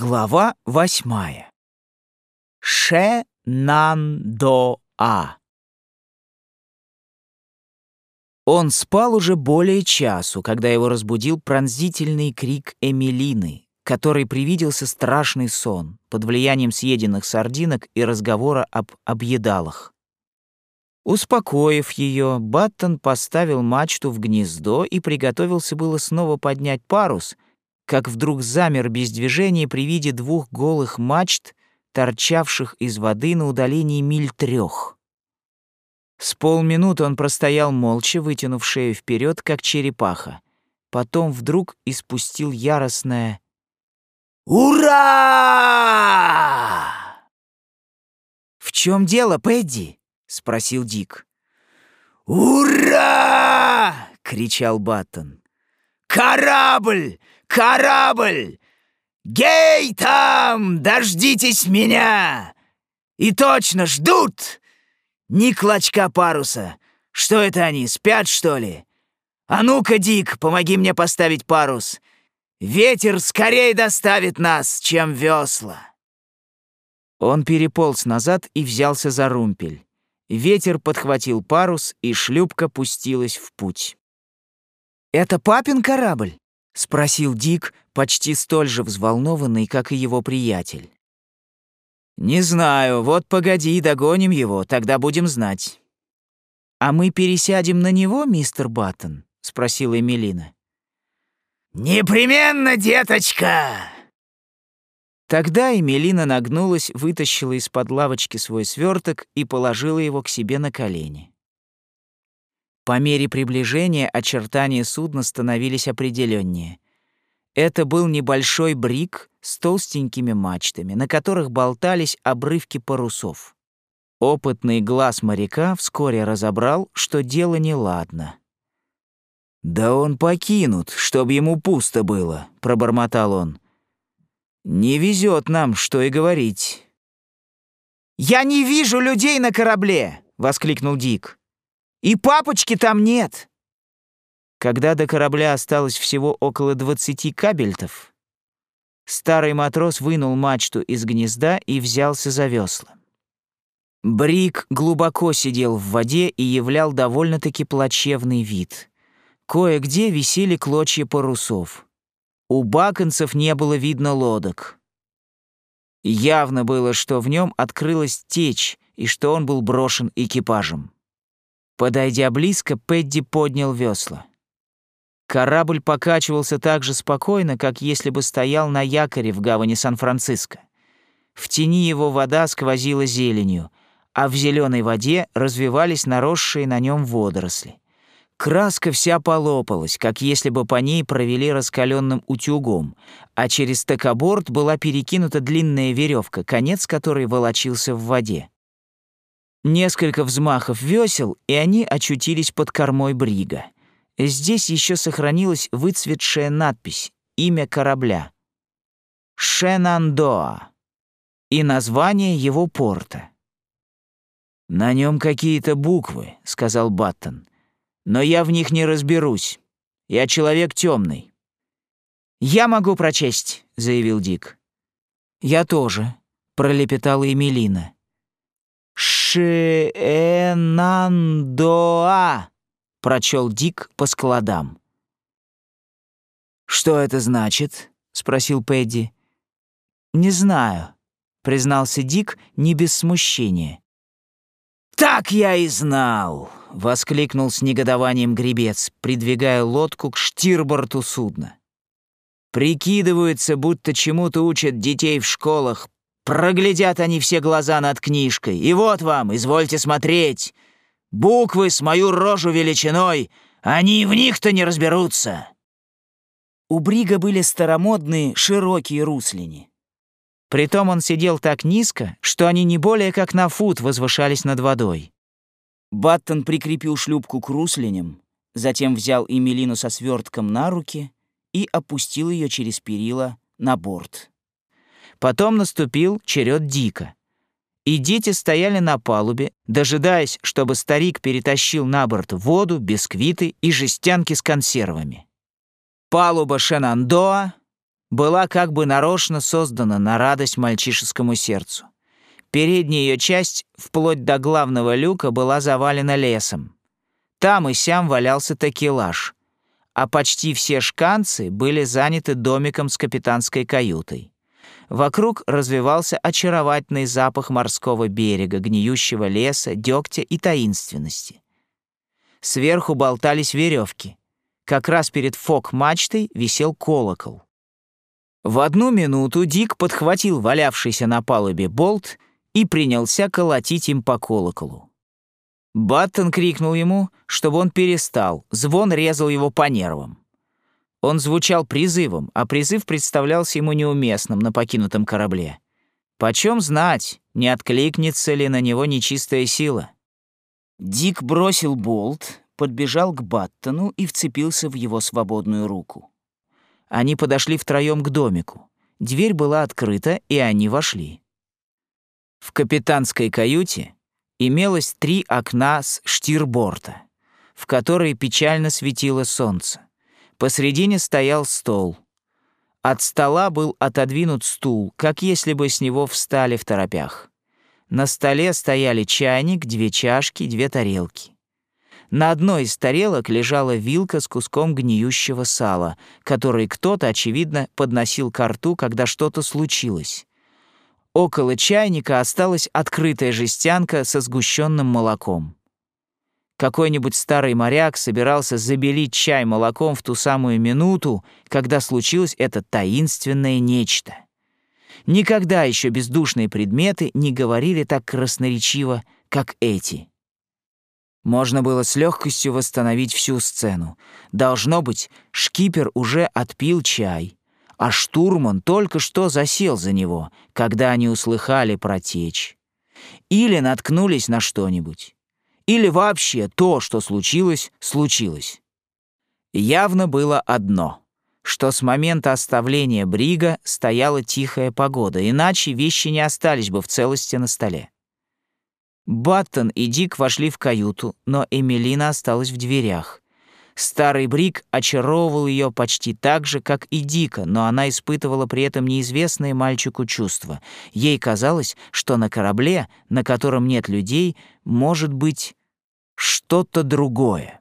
Глава восьмая. Ше-нан-до-а. Он спал уже более часу, когда его разбудил пронзительный крик Эмилины, который привиделся страшный сон под влиянием съеденных сардинок и разговора об объедалах. Успокоив ее, Баттон поставил мачту в гнездо и приготовился было снова поднять парус — как вдруг замер без движения при виде двух голых мачт, торчавших из воды на удалении миль трех. С полминуты он простоял молча, вытянув шею вперед, как черепаха. Потом вдруг испустил яростное «Ура!» «В чем дело, Пэдди?» — спросил Дик. «Ура!» — кричал Баттон. «Корабль! Корабль! Гей там! Дождитесь меня! И точно ждут! Ни клочка паруса. Что это они, спят, что ли? А ну-ка, Дик, помоги мне поставить парус. Ветер скорее доставит нас, чем весла. Он переполз назад и взялся за румпель. Ветер подхватил парус, и шлюпка пустилась в путь. «Это папин корабль?» — спросил Дик, почти столь же взволнованный, как и его приятель. «Не знаю, вот погоди, догоним его, тогда будем знать». «А мы пересядем на него, мистер Баттон?» — спросила Эмилина. «Непременно, деточка!» Тогда Эмилина нагнулась, вытащила из-под лавочки свой сверток и положила его к себе на колени. По мере приближения очертания судна становились определеннее. Это был небольшой брик с толстенькими мачтами, на которых болтались обрывки парусов. Опытный глаз моряка вскоре разобрал, что дело неладно. «Да он покинут, чтобы ему пусто было», — пробормотал он. «Не везет нам, что и говорить». «Я не вижу людей на корабле!» — воскликнул Дик. И папочки там нет. Когда до корабля осталось всего около двадцати кабельтов, старый матрос вынул мачту из гнезда и взялся за весла. Брик глубоко сидел в воде и являл довольно-таки плачевный вид. Кое-где висели клочья парусов. У баконцев не было видно лодок. Явно было, что в нем открылась течь и что он был брошен экипажем. Подойдя близко, Пэдди поднял весла. Корабль покачивался так же спокойно, как если бы стоял на якоре в гавани Сан-Франциско. В тени его вода сквозила зеленью, а в зеленой воде развивались наросшие на нем водоросли. Краска вся полопалась, как если бы по ней провели раскаленным утюгом, а через токоборд была перекинута длинная веревка, конец которой волочился в воде. Несколько взмахов весел, и они очутились под кормой брига. Здесь еще сохранилась выцветшая надпись «Имя корабля» — «Шенандоа» и название его порта. «На нем какие-то буквы», — сказал Баттон. «Но я в них не разберусь. Я человек темный. «Я могу прочесть», — заявил Дик. «Я тоже», — пролепетала Эмилина. «Шиэнандоа», — прочел Дик по складам. «Что это значит?» — спросил Пэдди. «Не знаю», — признался Дик не без смущения. «Так я и знал!» — воскликнул с негодованием гребец, придвигая лодку к штирборту судна. «Прикидываются, будто чему-то учат детей в школах, Проглядят они все глаза над книжкой. И вот вам, извольте смотреть. Буквы с мою рожу величиной, они в них-то не разберутся. У Брига были старомодные широкие руслини. Притом он сидел так низко, что они не более как на фут возвышались над водой. Баттон прикрепил шлюпку к руслиням, затем взял Эмилину со свертком на руки и опустил ее через перила на борт. Потом наступил черед Дика. И дети стояли на палубе, дожидаясь, чтобы старик перетащил на борт воду, бисквиты и жестянки с консервами. Палуба Шенандоа была как бы нарочно создана на радость мальчишескому сердцу. Передняя ее часть, вплоть до главного люка, была завалена лесом. Там и сям валялся такелаж, а почти все шканцы были заняты домиком с капитанской каютой. Вокруг развивался очаровательный запах морского берега, гниющего леса, дегтя и таинственности. Сверху болтались веревки. Как раз перед фок-мачтой висел колокол. В одну минуту Дик подхватил валявшийся на палубе болт и принялся колотить им по колоколу. Баттон крикнул ему, чтобы он перестал, звон резал его по нервам. Он звучал призывом, а призыв представлялся ему неуместным на покинутом корабле. Почем знать, не откликнется ли на него нечистая сила? Дик бросил болт, подбежал к Баттону и вцепился в его свободную руку. Они подошли втроем к домику. Дверь была открыта, и они вошли. В капитанской каюте имелось три окна с штирборта, в которые печально светило солнце. Посредине стоял стол. От стола был отодвинут стул, как если бы с него встали в торопях. На столе стояли чайник, две чашки, две тарелки. На одной из тарелок лежала вилка с куском гниющего сала, который кто-то, очевидно, подносил ко рту, когда что-то случилось. Около чайника осталась открытая жестянка со сгущенным молоком. Какой-нибудь старый моряк собирался забелить чай молоком в ту самую минуту, когда случилось это таинственное нечто. Никогда еще бездушные предметы не говорили так красноречиво, как эти. Можно было с легкостью восстановить всю сцену. Должно быть, шкипер уже отпил чай, а штурман только что засел за него, когда они услыхали про течь. Или наткнулись на что-нибудь. Или вообще то, что случилось, случилось. Явно было одно, что с момента оставления брига стояла тихая погода, иначе вещи не остались бы в целости на столе. Баттон и Дик вошли в каюту, но Эмилина осталась в дверях. Старый Брик очаровывал ее почти так же, как и Дика, но она испытывала при этом неизвестное мальчику чувство. Ей казалось, что на корабле, на котором нет людей, может быть что-то другое.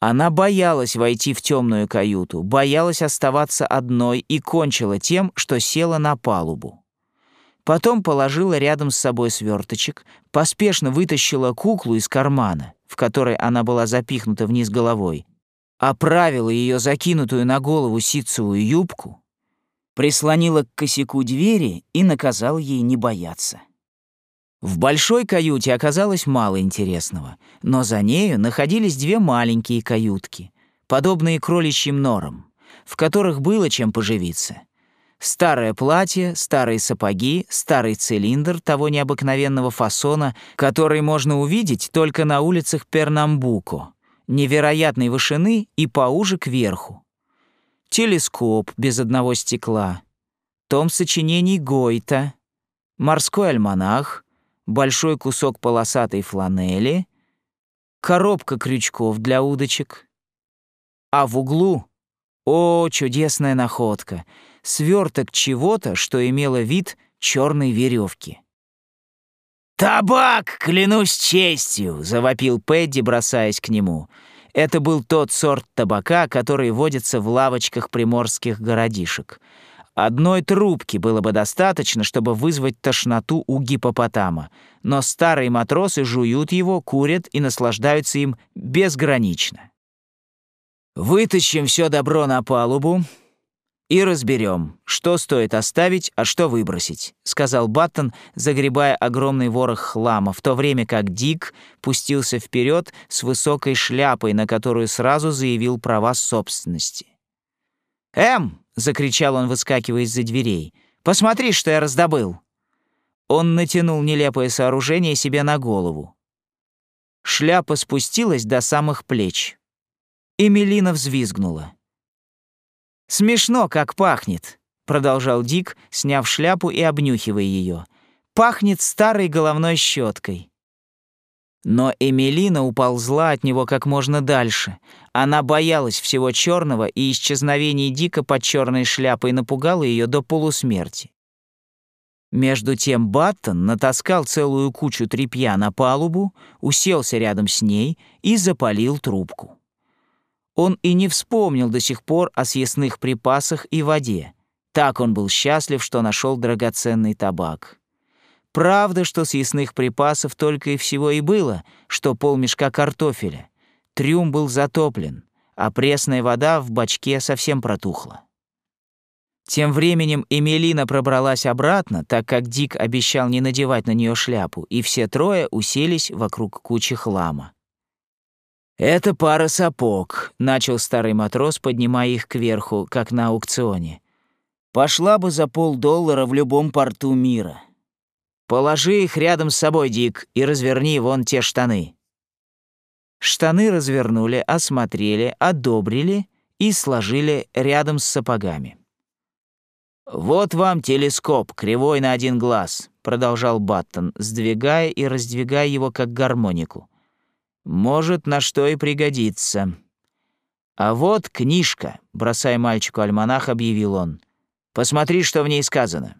Она боялась войти в темную каюту, боялась оставаться одной и кончила тем, что села на палубу. Потом положила рядом с собой сверточек, поспешно вытащила куклу из кармана, в которой она была запихнута вниз головой, оправила ее закинутую на голову ситцевую юбку, прислонила к косяку двери и наказала ей не бояться. В большой каюте оказалось мало интересного, но за нею находились две маленькие каютки, подобные кроличьим норам, в которых было чем поживиться. Старое платье, старые сапоги, старый цилиндр того необыкновенного фасона, который можно увидеть только на улицах Пернамбуко, невероятной вышины и поуже кверху. Телескоп без одного стекла, том сочинений Гойта, морской альманах — большой кусок полосатой фланели, коробка крючков для удочек. А в углу — о, чудесная находка! Сверток чего-то, что имело вид черной веревки. «Табак, клянусь честью!» — завопил Пэдди, бросаясь к нему. Это был тот сорт табака, который водится в лавочках приморских городишек — Одной трубки было бы достаточно, чтобы вызвать тошноту у гипопотама, но старые матросы жуют его, курят и наслаждаются им безгранично. «Вытащим все добро на палубу и разберем, что стоит оставить, а что выбросить», — сказал Баттон, загребая огромный ворох хлама, в то время как Дик пустился вперед с высокой шляпой, на которую сразу заявил права собственности. «Эм!» — закричал он, выскакивая из-за дверей. «Посмотри, что я раздобыл!» Он натянул нелепое сооружение себе на голову. Шляпа спустилась до самых плеч. Эмилина взвизгнула. «Смешно, как пахнет», — продолжал Дик, сняв шляпу и обнюхивая ее. «Пахнет старой головной щеткой. Но Эмилина уползла от него как можно дальше. Она боялась всего черного, и исчезновение Дика под черной шляпой напугало ее до полусмерти. Между тем Баттон натаскал целую кучу тряпья на палубу, уселся рядом с ней и запалил трубку. Он и не вспомнил до сих пор о съестных припасах и воде. Так он был счастлив, что нашел драгоценный табак. Правда, что съестных припасов только и всего и было, что полмешка картофеля. Трюм был затоплен, а пресная вода в бачке совсем протухла. Тем временем Эмилина пробралась обратно, так как Дик обещал не надевать на нее шляпу, и все трое уселись вокруг кучи хлама. «Это пара сапог», — начал старый матрос, поднимая их кверху, как на аукционе. «Пошла бы за полдоллара в любом порту мира. Положи их рядом с собой, Дик, и разверни вон те штаны». Штаны развернули, осмотрели, одобрили и сложили рядом с сапогами. «Вот вам телескоп, кривой на один глаз», — продолжал Баттон, сдвигая и раздвигая его как гармонику. «Может, на что и пригодится». «А вот книжка», — бросая мальчику альманах, объявил он. «Посмотри, что в ней сказано».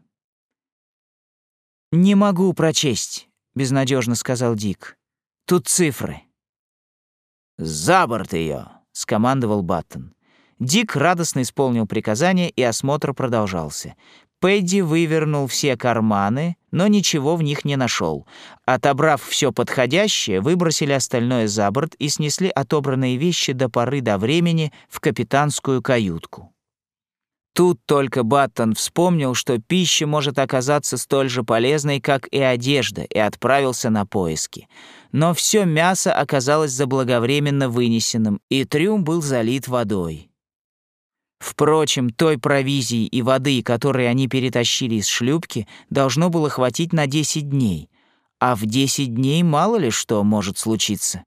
«Не могу прочесть», — безнадежно сказал Дик. «Тут цифры». «За борт ее», — скомандовал Баттон. Дик радостно исполнил приказание, и осмотр продолжался. Пэдди вывернул все карманы, но ничего в них не нашел. Отобрав все подходящее, выбросили остальное за борт и снесли отобранные вещи до поры до времени в капитанскую каютку. Тут только Баттон вспомнил, что пища может оказаться столь же полезной, как и одежда, и отправился на поиски. Но все мясо оказалось заблаговременно вынесенным, и трюм был залит водой. Впрочем, той провизии и воды, которые они перетащили из шлюпки, должно было хватить на 10 дней. А в 10 дней мало ли что может случиться.